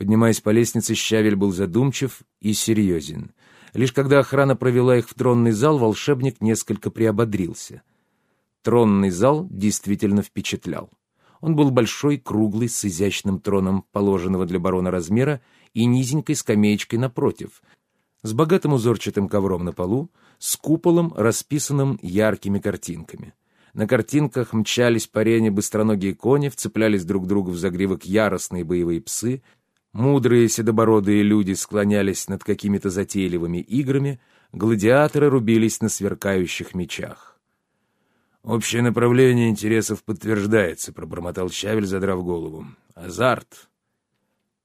Поднимаясь по лестнице, Щавель был задумчив и серьезен. Лишь когда охрана провела их в тронный зал, волшебник несколько приободрился. Тронный зал действительно впечатлял. Он был большой, круглый, с изящным троном положенного для барона размера и низенькой скамеечкой напротив, с богатым узорчатым ковром на полу, с куполом, расписанным яркими картинками. На картинках мчались по быстроногие кони, вцеплялись друг другу в загривок яростные боевые псы, мудрые седобородые люди склонялись над какими-то затейливыми играми, гладиаторы рубились на сверкающих мечах. «Общее направление интересов подтверждается», — пробормотал Щавель, задрав голову. «Азарт».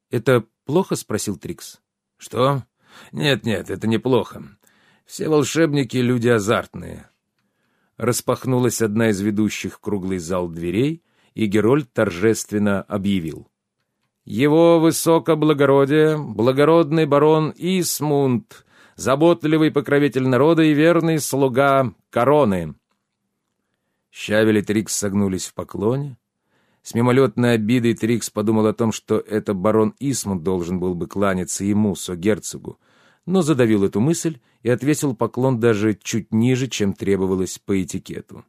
«Это плохо?» — спросил Трикс. «Что? Нет-нет, это неплохо. Все волшебники — люди азартные». Распахнулась одна из ведущих круглый зал дверей, и Герольд торжественно объявил. «Его высокоблагородие, благородный барон Исмунд, заботливый покровитель народа и верный слуга короны». Щавель и Трикс согнулись в поклоне. С мимолетной обидой Трикс подумал о том, что это барон Исмунд должен был бы кланяться ему, со-герцогу, но задавил эту мысль и отвесил поклон даже чуть ниже, чем требовалось по этикету.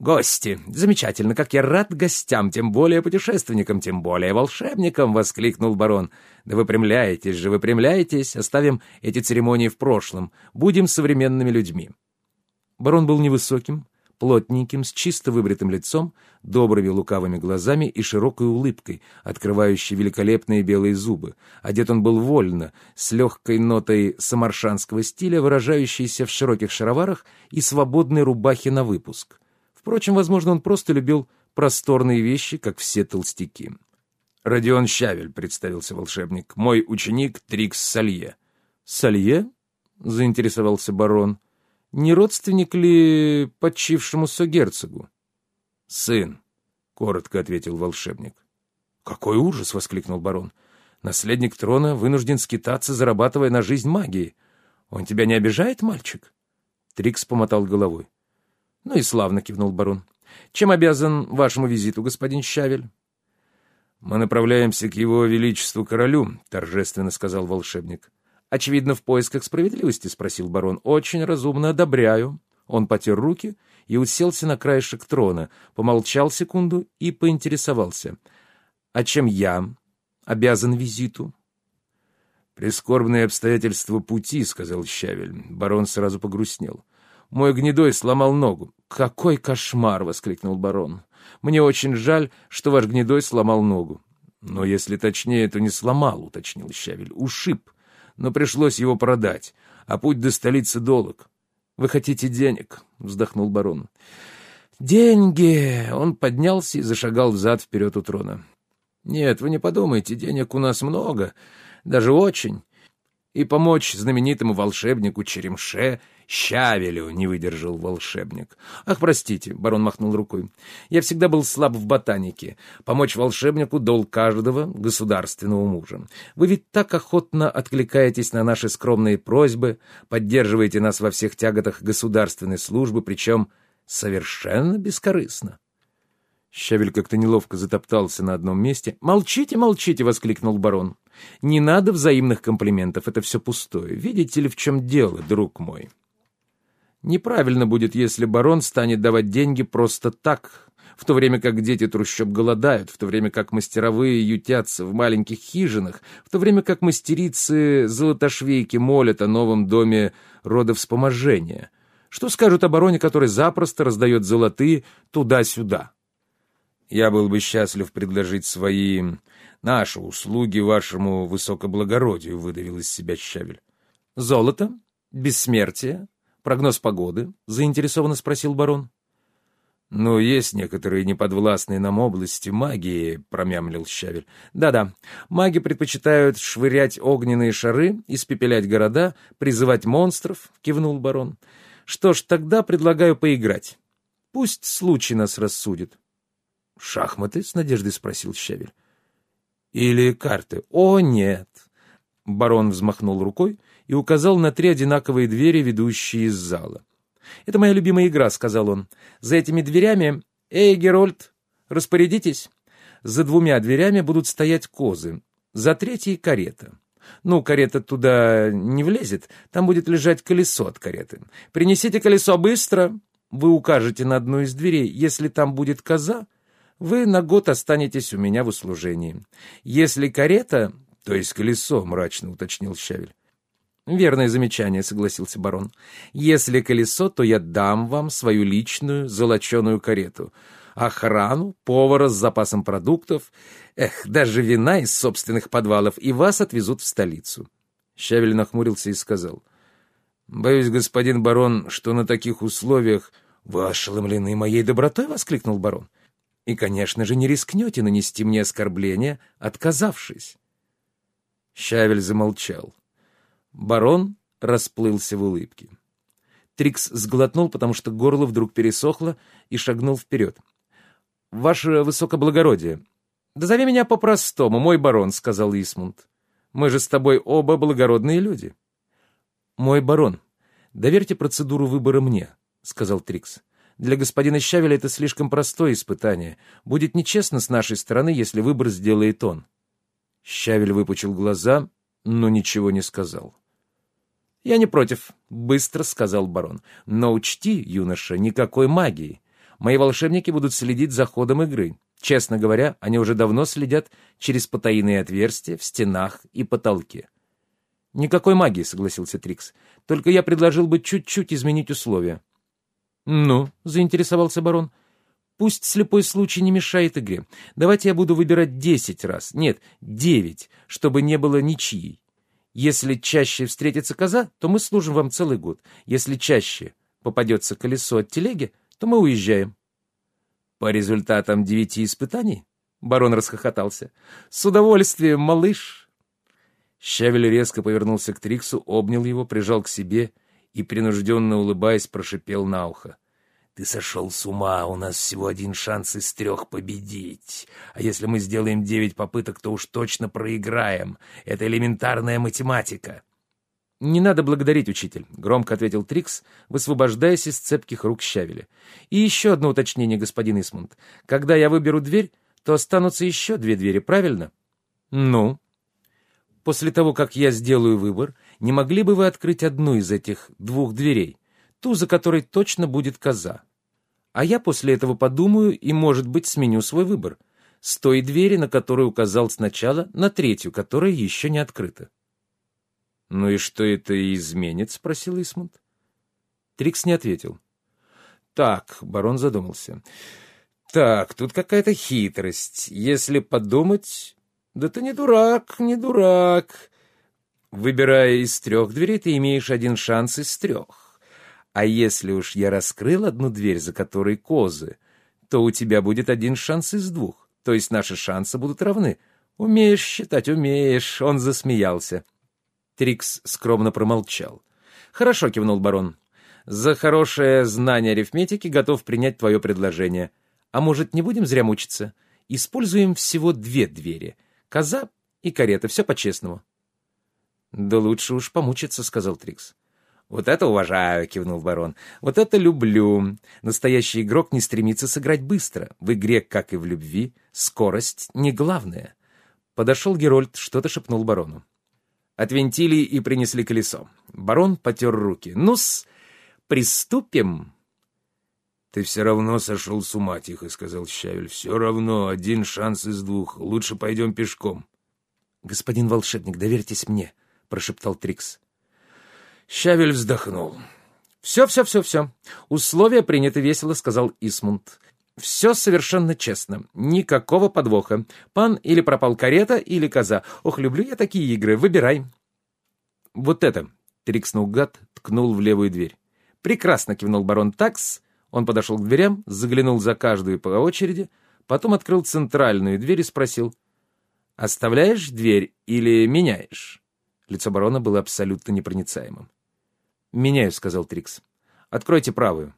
«Гости! Замечательно! Как я рад гостям, тем более путешественникам, тем более волшебникам!» — воскликнул барон. «Да выпрямляйтесь же, выпрямляйтесь! Оставим эти церемонии в прошлом. Будем современными людьми!» Барон был невысоким, плотненьким, с чисто выбритым лицом, добрыми лукавыми глазами и широкой улыбкой, открывающей великолепные белые зубы. Одет он был вольно, с легкой нотой самаршанского стиля, выражающейся в широких шароварах и свободной рубахе на выпуск. Впрочем, возможно, он просто любил просторные вещи, как все толстяки. «Родион Щавель», — представился волшебник, — «мой ученик Трикс Салье». «Салье?» — заинтересовался барон не родственник ли почившему согерцогу? — Сын, — коротко ответил волшебник. — Какой ужас! — воскликнул барон. — Наследник трона вынужден скитаться, зарабатывая на жизнь магией. Он тебя не обижает, мальчик? Трикс помотал головой. — Ну и славно, — кивнул барон. — Чем обязан вашему визиту, господин Щавель? — Мы направляемся к его величеству королю, — торжественно сказал волшебник. «Очевидно, в поисках справедливости?» — спросил барон. «Очень разумно, одобряю». Он потер руки и уселся на краешек трона, помолчал секунду и поинтересовался. «А чем я обязан визиту?» «Прискорбные обстоятельства пути», — сказал Щавель. Барон сразу погрустнел. «Мой гнедой сломал ногу». «Какой кошмар!» — воскликнул барон. «Мне очень жаль, что ваш гнедой сломал ногу». «Но если точнее, то не сломал», — уточнил Щавель. «Ушиб но пришлось его продать, а путь до столицы долг. «Вы хотите денег?» — вздохнул барон. «Деньги!» — он поднялся и зашагал взад-вперед у трона. «Нет, вы не подумайте, денег у нас много, даже очень и помочь знаменитому волшебнику Черемше Щавелю не выдержал волшебник. «Ах, простите», — барон махнул рукой, — «я всегда был слаб в ботанике. Помочь волшебнику — долг каждого государственного мужа. Вы ведь так охотно откликаетесь на наши скромные просьбы, поддерживаете нас во всех тяготах государственной службы, причем совершенно бескорыстно». Щавель как-то неловко затоптался на одном месте. «Молчите, молчите!» — воскликнул барон. «Не надо взаимных комплиментов, это все пустое. Видите ли, в чем дело, друг мой?» Неправильно будет, если барон станет давать деньги просто так, в то время как дети трущоб голодают, в то время как мастеровые ютятся в маленьких хижинах, в то время как мастерицы-золотошвейки молят о новом доме родовспоможения. Что скажут о бароне, который запросто раздает золотые туда-сюда? Я был бы счастлив предложить свои, наши услуги вашему высокоблагородию, — выдавил из себя Щавель. — Золото? Бессмертие? Прогноз погоды? — заинтересованно спросил барон. — Ну, есть некоторые неподвластные нам области магии, — промямлил Щавель. Да — Да-да, маги предпочитают швырять огненные шары, испепелять города, призывать монстров, — кивнул барон. — Что ж, тогда предлагаю поиграть. Пусть случай нас рассудит. — «Шахматы?» — с надеждой спросил Щавель. «Или карты?» «О, нет!» Барон взмахнул рукой и указал на три одинаковые двери, ведущие из зала. «Это моя любимая игра», — сказал он. «За этими дверями... Эй, Герольд, распорядитесь!» За двумя дверями будут стоять козы. За третьей карета. Ну, карета туда не влезет, там будет лежать колесо от кареты. Принесите колесо быстро. Вы укажете на одну из дверей. Если там будет коза, вы на год останетесь у меня в услужении. Если карета, то есть колесо, мрачно уточнил Щавель. «Верное замечание», — согласился барон. «Если колесо, то я дам вам свою личную золоченую карету. Охрану, повара с запасом продуктов, эх, даже вина из собственных подвалов, и вас отвезут в столицу». Щавель нахмурился и сказал. «Боюсь, господин барон, что на таких условиях...» «Вы ошеломлены моей добротой?» — воскликнул барон. «И, конечно же, не рискнете нанести мне оскорбление, отказавшись». Щавель замолчал. Барон расплылся в улыбке. Трикс сглотнул, потому что горло вдруг пересохло, и шагнул вперед. «Ваше высокоблагородие, да зови меня по-простому, мой барон», — сказал Исмунд. «Мы же с тобой оба благородные люди». «Мой барон, доверьте процедуру выбора мне», — сказал Трикс. «Для господина Щавеля это слишком простое испытание. Будет нечестно с нашей стороны, если выбор сделает он». Щавель выпучил глаза, но ничего не сказал. «Я не против», — быстро сказал барон. «Но учти, юноша, никакой магии. Мои волшебники будут следить за ходом игры. Честно говоря, они уже давно следят через потайные отверстия в стенах и потолке». «Никакой магии», — согласился Трикс. «Только я предложил бы чуть-чуть изменить условия». «Ну», — заинтересовался барон, — «пусть слепой случай не мешает игре. Давайте я буду выбирать десять раз. Нет, девять, чтобы не было ничьей. Если чаще встретится коза, то мы служим вам целый год. Если чаще попадется колесо от телеги, то мы уезжаем. По результатам девяти испытаний? Барон расхохотался. С удовольствием, малыш. Щавель резко повернулся к Триксу, обнял его, прижал к себе и, принужденно улыбаясь, прошипел на ухо. — ты сошел с ума, у нас всего один шанс из трех победить. А если мы сделаем девять попыток, то уж точно проиграем. Это элементарная математика. «Не надо благодарить, учитель», — громко ответил Трикс, высвобождаясь из цепких рук Щавеля. «И еще одно уточнение, господин Исмунд. Когда я выберу дверь, то останутся еще две двери, правильно?» «Ну?» «После того, как я сделаю выбор, не могли бы вы открыть одну из этих двух дверей, ту, за которой точно будет коза?» А я после этого подумаю и, может быть, сменю свой выбор. С той двери, на которую указал сначала, на третью, которая еще не открыта. «Ну и что это изменит?» — спросил Исмунд. Трикс не ответил. «Так», — барон задумался. «Так, тут какая-то хитрость. Если подумать...» «Да ты не дурак, не дурак. Выбирая из трех дверей, ты имеешь один шанс из трех. А если уж я раскрыл одну дверь, за которой козы, то у тебя будет один шанс из двух, то есть наши шансы будут равны. Умеешь считать, умеешь, он засмеялся. Трикс скромно промолчал. Хорошо, кивнул барон. За хорошее знание арифметики готов принять твое предложение. А может, не будем зря мучиться? Используем всего две двери. Коза и карета, все по-честному. Да лучше уж помучиться, сказал Трикс. «Вот это уважаю», — кивнул барон. «Вот это люблю. Настоящий игрок не стремится сыграть быстро. В игре, как и в любви, скорость не главное». Подошел Герольд, что-то шепнул барону. Отвинтили и принесли колесо. Барон потер руки. «Ну-с, приступим». «Ты все равно сошел с ума», — тихо сказал Щавель. «Все равно один шанс из двух. Лучше пойдем пешком». «Господин волшебник, доверьтесь мне», — прошептал Трикс. Щавель вздохнул. «Все, все, все, все. Условия приняты весело», — сказал Исмунд. «Все совершенно честно. Никакого подвоха. Пан или пропал карета, или коза. Ох, люблю я такие игры. Выбирай». «Вот это!» — Трикс наугад ткнул в левую дверь. «Прекрасно!» — кивнул барон Такс. Он подошел к дверям, заглянул за каждую по очереди, потом открыл центральную дверь и спросил. «Оставляешь дверь или меняешь?» Лицо барона было абсолютно непроницаемым. «Меняю», — сказал Трикс. «Откройте правую».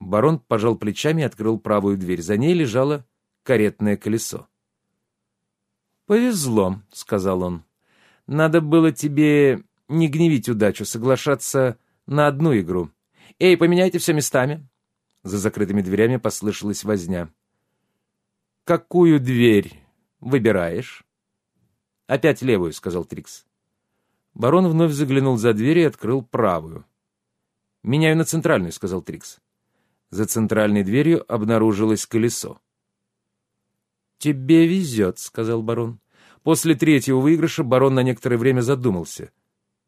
Барон пожал плечами и открыл правую дверь. За ней лежало каретное колесо. «Повезло», — сказал он. «Надо было тебе не гневить удачу, соглашаться на одну игру. Эй, поменяйте все местами». За закрытыми дверями послышалась возня. «Какую дверь выбираешь?» «Опять левую», — сказал Трикс. Барон вновь заглянул за дверь и открыл правую. «Меняю на центральную», — сказал Трикс. За центральной дверью обнаружилось колесо. «Тебе везет», — сказал барон. После третьего выигрыша барон на некоторое время задумался —